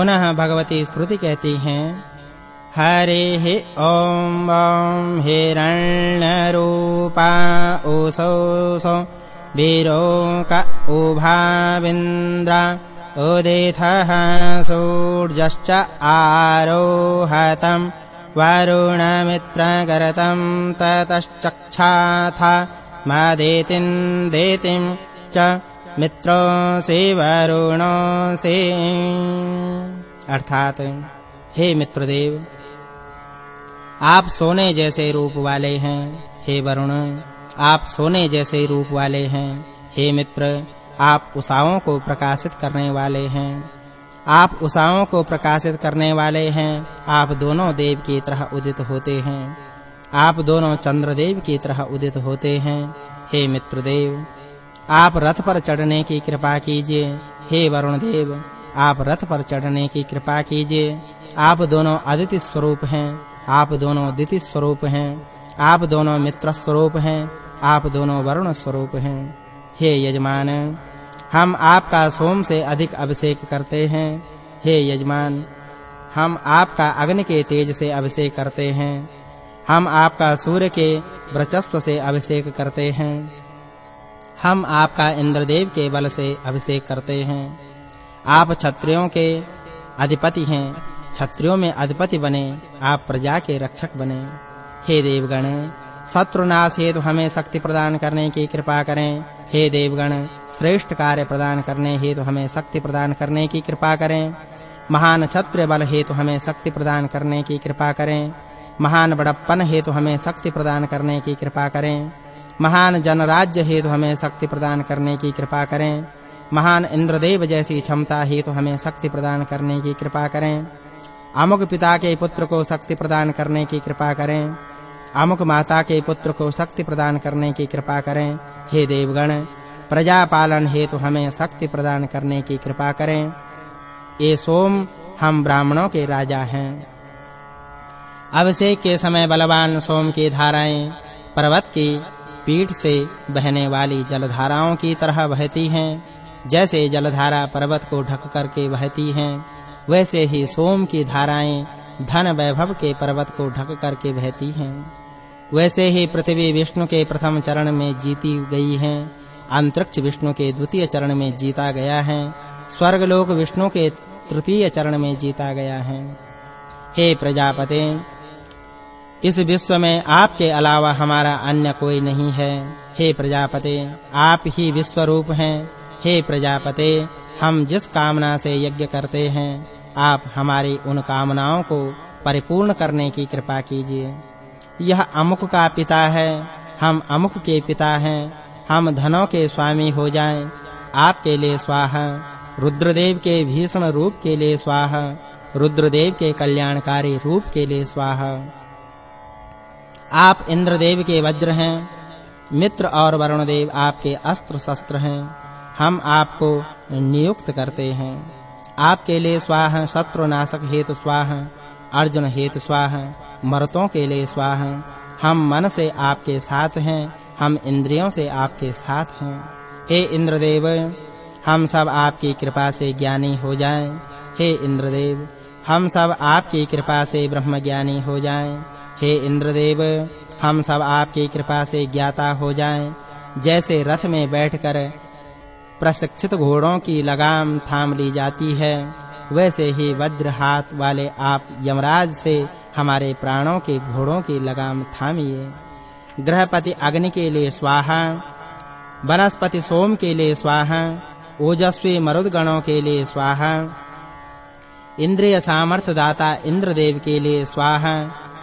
पुनः भगवती स्तुति कहती हैं, हरिः ॐ ॐ हिरण्यरूपा ओसोसो वीरोक उभाविन्द्र उदिथः सूर्यश्च आरोहतं वरुणमित्रगरतं ततश्चक्षाथ, मदेतिं देतिं च मित्रोऽसि से। अर्थात, हे मित्रदेव, आप सोने जैसे रूप वाले हैं, हे वरुण, आप सोने जैसे रूप वाले हैं, हे मित्र, आप उषाओं को प्रकाशित करने वाले हैं। आप उषाओं को प्रकाशित करने वाले हैं, आप दोनों देव की तरह उदित होते हैं। आप दोनों चंद्रदेव की तरह उदित होते हैं, हे मित्रदेव। आप रथ पर चढ़ने की कृपा कीजिए। हे वरुण देव, आप रथ पर चढ़ने की कृपा कीजिए। आप दोनों अदिति स्वरूप हैं, आप दोनों दिति स्वरूप हैं, आप दोनों मित्र स्वरूप हैं, आप दोनों वरुण स्वरूप हैं। हे यजमान, हम आपका सोम से अधिक अभिषेक करते हैं। हे यजमान, हम आपका अग्नि के तेज से अभिषेक करते हैं। हम आपका सूर्य के वर्चस्व से अभिषेक करते हैं। हम आपका इंद्रदेव के बल से अभिषेक करते हैं। आप क्षत्रियों के अधिपति हैं। क्षत्रियों में अधिपति बने, आप प्रजा के रक्षक बने। हे देवगण, शत्रुनाश हेतु हमें शक्ति प्रदान करने की कृपा करें। हे देवगण, श्रेष्ठ कार्य प्रदान करने हेतु हमें शक्ति प्रदान करने की कृपा करें। महान क्षत्रिय बल हेतु हमें शक्ति प्रदान करने की कृपा करें। महान बड़प्पन हेतु हमें शक्ति प्रदान करने की कृपा करें। महान जनराज्य हेतु हमें शक्ति प्रदान करने की कृपा करें। महान इंद्रदेव जैसी क्षमता हेतु हमें शक्ति प्रदान करने की कृपा करें। अमुक पिता के पुत्र को शक्ति प्रदान करने की कृपा करें। अमुक माता के पुत्र को शक्ति प्रदान करने की कृपा करें। हे देवगण प्रजा पालन हेतु हमें शक्ति प्रदान करने की कृपा करें। ये सोम, हम ब्राह्मणों के राजा हैं। अभिषेक के समय बलवान सोम की धाराएँ, पर्वत की पीठ से बहने वाली जलधाराओं की तरह बहती हैं। जैसे जलधारा पर्वत को ढक करके बहती हैं, वैसे ही सोम की धाराएँ धन वैभव के पर्वत को ढक करके बहती हैं। वैसे ही पृथ्वी विष्णु के प्रथम चरण में जीती गई है, अंतरिक्ष विष्णु के द्वितीय चरण में जीता गया है स्वर्ग लोक विष्णु के तृतीय चरण में जीता गया है। हे प्रजापते इस विश्व में आपके अलावा हमारा अन्य कोई नहीं है। हे प्रजापते, आप ही विश्व रूप हैं। हे प्रजापते, हम जिस कामना से यज्ञ करते हैं, आप हमारी उन कामनाओं को परिपूर्ण करने की कृपा कीजिए। यह अमुक का पिता है, हम अमुक के पिता हैं। हम धनों के स्वामी हो जाएँ, आपके लिए स्वाहा। रुद्रदेव के भीषण रूप के लिए स्वाहा। रुद्रदेव के कल्याणकारी रूप के लिए स्वाहा। आप इंद्रदेव के वज्र हैं, मित्र और वरुण देव आपके अस्त्र शस्त्र हैं, हम आपको नियुक्त करते हैं। आपके लिए स्वाहा, शत्रुनाशक हेतु स्वाहा, अर्जुन हेतु स्वाहा, मरतों के लिए स्वाहा, हम मन से आपके साथ हैं, हम इंद्रियों से आपके साथ हैं। हे इंद्रदेव, हम सब आपकी कृपा से ज्ञानी हो जाएँ। हे इंद्रदेव, हम सब आपकी कृपा से ब्रह्मज्ञानी हो जाएँ। हे इंद्रदेव, हम सब आपकी कृपा से ज्ञाता हो जाएँ। जैसे रथ में बैठकर प्रशिक्षित घोड़ों की लगाम थाम ली जाती है, वैसे ही वज्र हाथ वाले आप यमराज से हमारे प्राणों के घोड़ों की लगाम थामिए। ग्रहपति अग्नि के लिए स्वाहा, वनस्पति सोम के लिए स्वाहा, ओजस्वी मरुदगणों के लिए स्वाहा, इंद्रिय सामर्थ दाता इंद्रदेव के लिए स्वाहा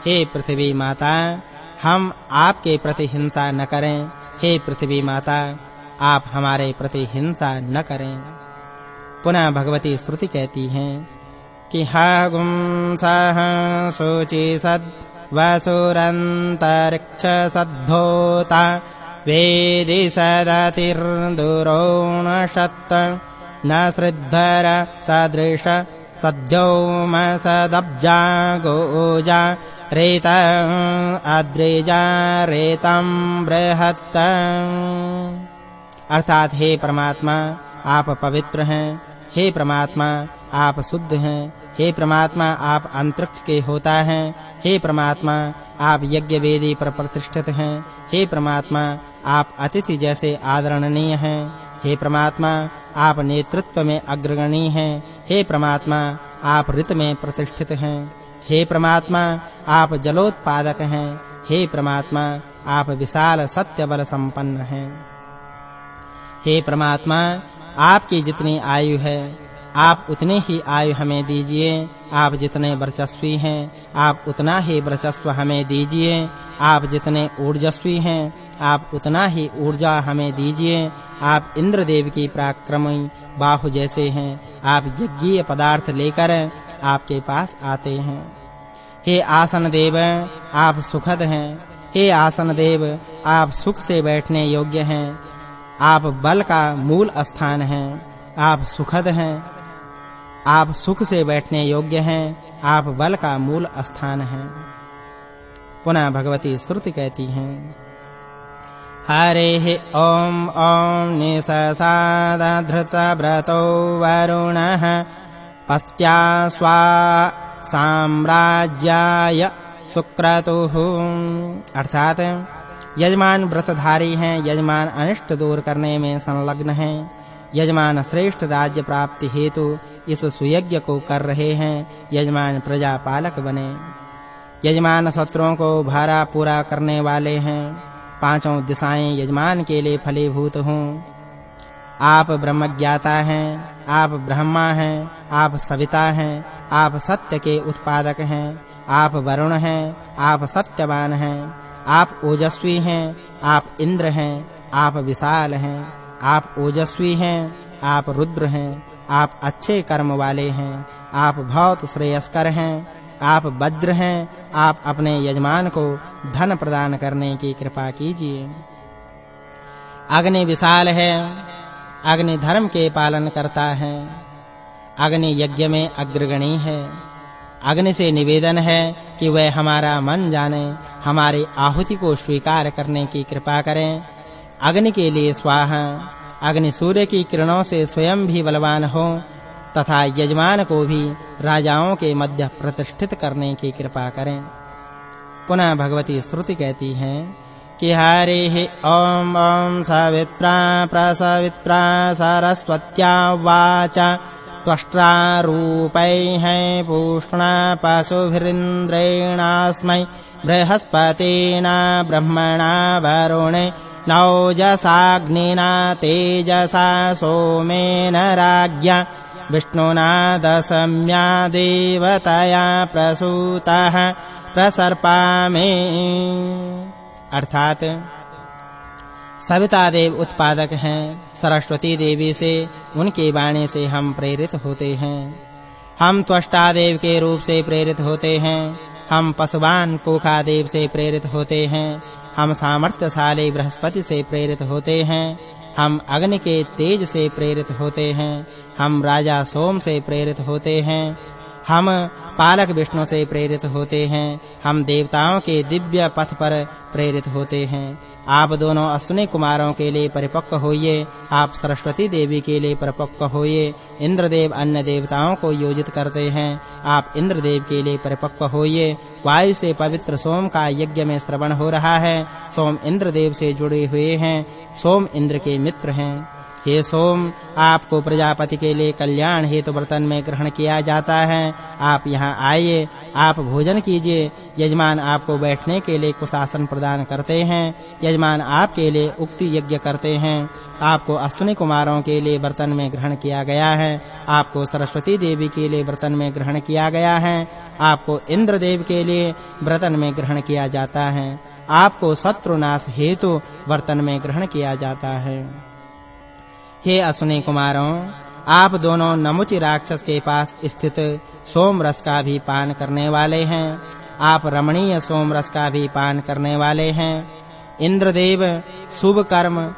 हे पृथ्वी माता, हम आपके प्रति हिंसा न करें। हे पृथ्वी माता, आप हमारे प्रति हिंसा न करें। पुनः भगवती श्रुति कहती हैं कि हागुम सह सोचि सद वसुरन्तरिक्ष सद्धोता वेदि सदतिर्दुरोणशत्, न श्रद्धर सदृश सद्योम सदब्जा गोजा रेत अद्रिजा रेतं बृहत्। अर्थात हे परमात्मा, आप पवित्र हैं। हे परमात्मा, आप शुद्ध हैं। हे परमात्मा, आप अंतरिक्ष के होता हैं। हे परमात्मा, आप यज्ञ वेदी पर प्रतिष्ठित हैं। हे परमात्मा, आप अतिथि जैसे आदरणीय हैं। हे परमात्मा, आप नेतृत्व में अग्रगणी हैं। हे परमात्मा, आप ऋत में प्रतिष्ठित हैं। हे परमात्मा, आप जलोत्पादक हैं। हे परमात्मा, आप विशाल सत्य बल संपन्न हैं। हे परमात्मा, आपकी जितनी आयु है, आप उतने ही आयु हमें दीजिए। आप जितने वर्चस्वी हैं, आप उतना ही वर्चस्व हमें दीजिए। आप जितने ऊर्जस्वी हैं, आप उतना ही ऊर्जा हमें दीजिए। आप इंद्रदेव की पराक्रमी बाहु जैसे हैं। आप यज्ञीय पदार्थ लेकर आपके पास आते हैं। हे आसन देव, आप सुखद हैं। हे आसन देव, आप सुख से बैठने योग्य हैं। आप बल का मूल स्थान हैं। आप सुखद हैं। आप सुख से बैठने योग्य हैं। आप बल का मूल स्थान हैं। पुनः भगवती स्तुति कहती हैं। हरे ओम ओम ॐ ॐ निससादधृतव्रतो वरुणः। पस्त्या स्वा साम्राज्याय सुक्रतुः। अर्थात, यजमान व्रतधारी हैं, यजमान अनिष्ट दूर करने में संलग्न हैं। यजमान श्रेष्ठ राज्य प्राप्ति हेतु इस सुयज्ञ को कर रहे हैं, यजमान प्रजा पालक बने। यजमान शत्रुओं को भारा पूरा करने वाले हैं, पाँचों दिशाएँ यजमान के लिए फलीभूत हों। आप ब्रह्मज्ञाता हैं आप ब्रह्मा हैं आप सविता हैं आप सत्य के उत्पादक हैं आप वरुण हैं आप सत्यवान हैं आप ओजस्वी हैं आप इंद्र हैं आप विशाल हैं आप ओजस्वी हैं आप रुद्र हैं आप अच्छे कर्म वाले हैं आप बहुत श्रेयस्कर हैं आप वज्र हैं आप अपने यजमान को धन प्रदान करने की कृपा कीजिए अग्नि विशाल है अग्नि धर्म के पालन करता है। अग्नि यज्ञ में अग्रगणी है। अग्नि से निवेदन है कि वह हमारा मन जाने, हमारी आहुति को स्वीकार करने की कृपा करें। अग्नि के लिए स्वाहा, अग्नि सूर्य की किरणों से स्वयं भी बलवान हो, तथा यजमान को भी राजाओं के मध्य प्रतिष्ठित करने की कृपा करें। पुनः भगवती स्तुति कहती हैं कि हरे ओम ओम सवित्रा प्रसवित्रा सरस्वत्या वाचा त्वष्ट्रारूपैः पूष्णा पशुभिरिन्द्रेणास्मै बृहस्पतिना ब्रह्मणा वरुणे नौजसाग्निना तेजसा सोमेन राज्ञा विष्णुना दशम्या देवतया प्रसूतः प्रसर्पा मे अर्थात सविता देव उत्पादक हैं। सरस्वती देवी से, उनके वाणी से हम प्रेरित होते हैं। हम त्वष्टा देव के रूप से प्रेरित होते हैं। हम पशुवान कोखा देव से प्रेरित होते हैं। हम सामर्थ्यशाली बृहस्पति से प्रेरित होते हैं। हम अग्नि के तेज से प्रेरित होते हैं। हम राजा सोम से प्रेरित होते हैं। हम पालक विष्णु से प्रेरित होते हैं। हम देवताओं के दिव्य पथ पर प्रेरित होते हैं। आप दोनों अश्विनी कुमारों के लिए परिपक्व होइए। आप सरस्वती देवी के लिए परिपक्व होइए। इंद्रदेव अन्य देवताओं को योजित करते हैं। आप इंद्रदेव के लिए परिपक्व होइए। वायु से पवित्र सोम का यज्ञ में श्रवण हो रहा है। सोम इंद्रदेव से जुड़े हुए हैं। सोम इंद्र के मित्र हैं। हे सोम, आपको प्रजापति के लिए कल्याण हेतु बर्तन में ग्रहण किया जाता है। आप यहाँ आइए, आप भोजन कीजिए। यजमान आपको बैठने के लिए कुशासन प्रदान करते हैं। यजमान आपके लिए उक्ति यज्ञ करते हैं। आपको अश्विनी कुमारों के लिए बर्तन में ग्रहण किया गया है। आपको सरस्वती देवी के लिए बर्तन में ग्रहण किया गया है। आपको इंद्र देव के लिए बर्तन में ग्रहण किया जाता है। आपको शत्रुनाश हेतु बर्तन में ग्रहण किया जाता है। हे अश्विनी कुमारों, आप दोनों नमुचि राक्षस के पास स्थित सोम रस का भी पान करने वाले हैं। आप रमणीय सोम रस का भी पान करने वाले हैं। इंद्रदेव शुभ कर्म,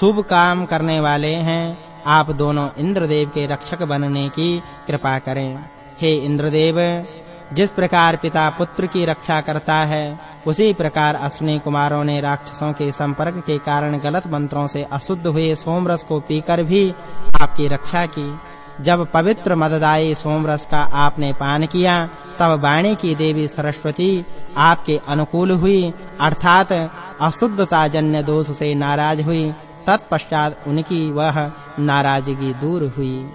शुभ काम करने वाले हैं। आप दोनों इंद्रदेव के रक्षक बनने की कृपा करें। हे इंद्रदेव जिस प्रकार पिता पुत्र की रक्षा करता है, उसी प्रकार अश्विनी कुमारों ने राक्षसों के संपर्क के कारण गलत मंत्रों से अशुद्ध हुए सोमरस को पीकर भी आपकी रक्षा की। जब पवित्र मददायी सोमरस का आपने पान किया, तब वाणी की देवी सरस्वती आपके अनुकूल हुई, अर्थात अशुद्धता जन्य दोष से नाराज़ हुई। तत्पश्चात उनकी वह नाराज़गी दूर हुई।